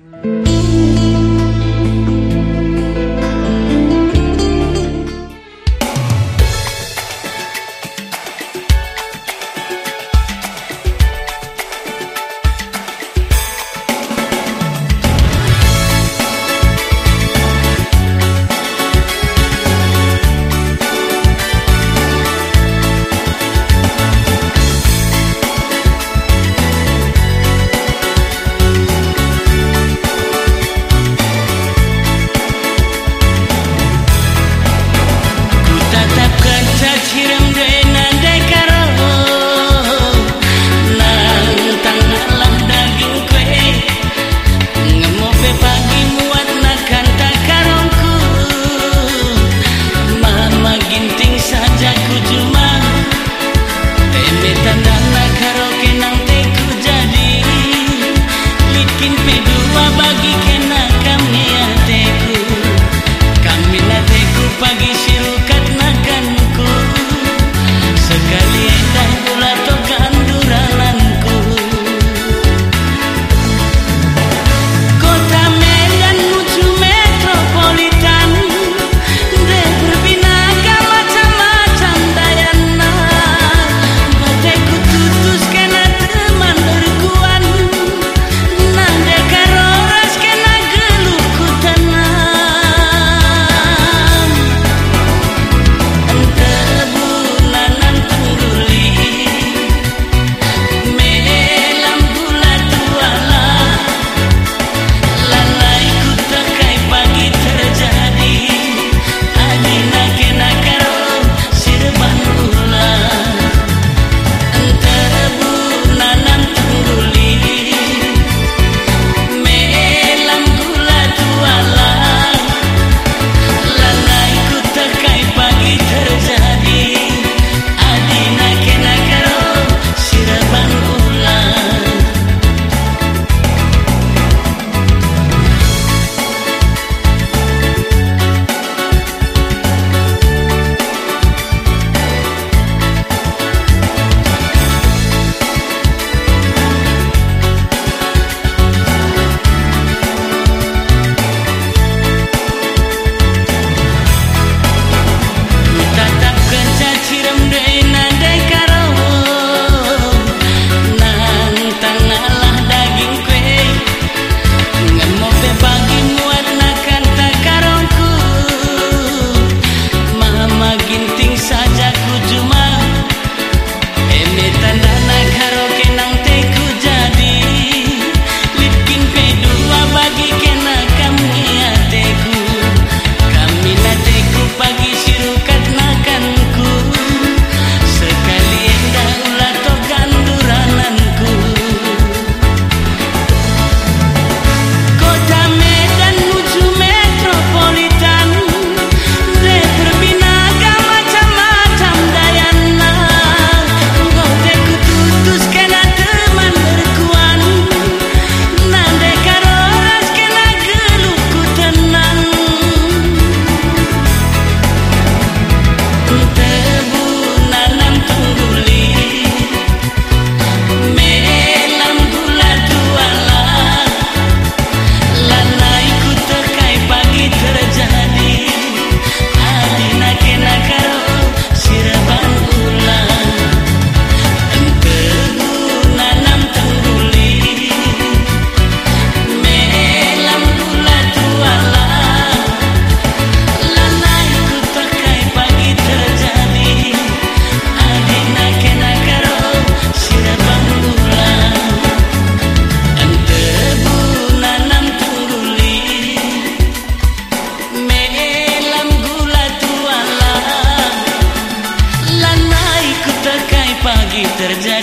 you que no perdere